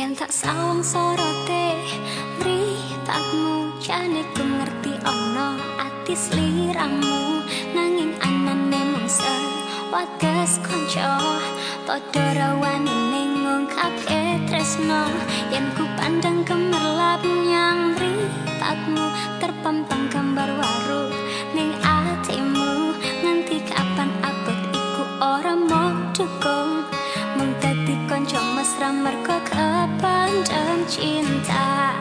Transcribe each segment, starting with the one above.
yen tak sawang sorote mritatmu jane ku ngerti ana ati sliramu nanging anane mung wates kanca padha rawani ning ngungkapke tresno. Yen ku pandang kemerlap nyang mritatmu terpampang gambar waru ning atimu. Nganti kapan abot iku ora mau dadi merko kepandang cinta?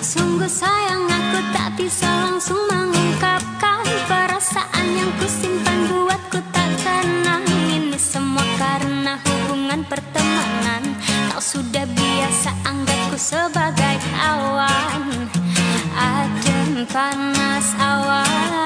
Sungguh sayang aku tak bisa langsung mengungkapkan perasaan yang kusimpan buatku tak tenang. Ini semua karena hubungan pertemanan. Kau sudah biasa anggapku sebagai kawan Adem panas awakku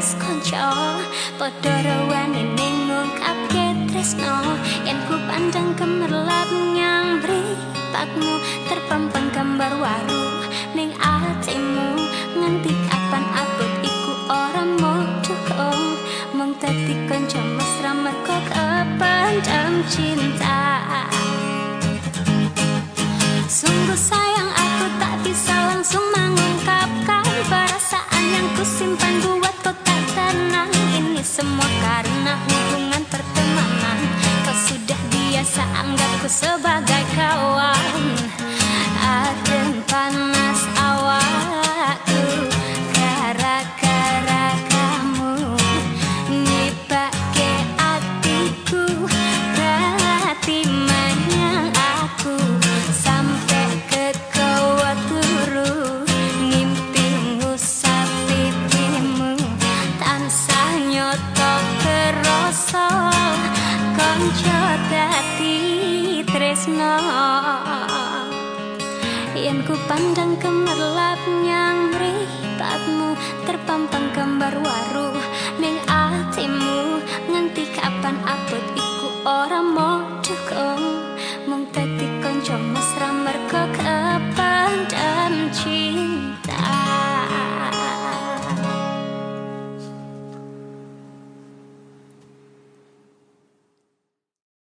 wates kanca padha rawani ning ngungkapke tresno. Yen ku pandang kemerlap nyang mritatmu terpampang gambar waru ning atimu. Nganti kapan abot iku ora mau mung dadi kanca mesra merko kepandang cinta kau tak tenang Ini semua karena hubungan pertemanan. Kau sudah biasa anggapku sebagai pandang kemerlap nyang mritatmu terpampang gambar waru ning atimu nganti kapan abot iku ora mau mung dadi kanca mesra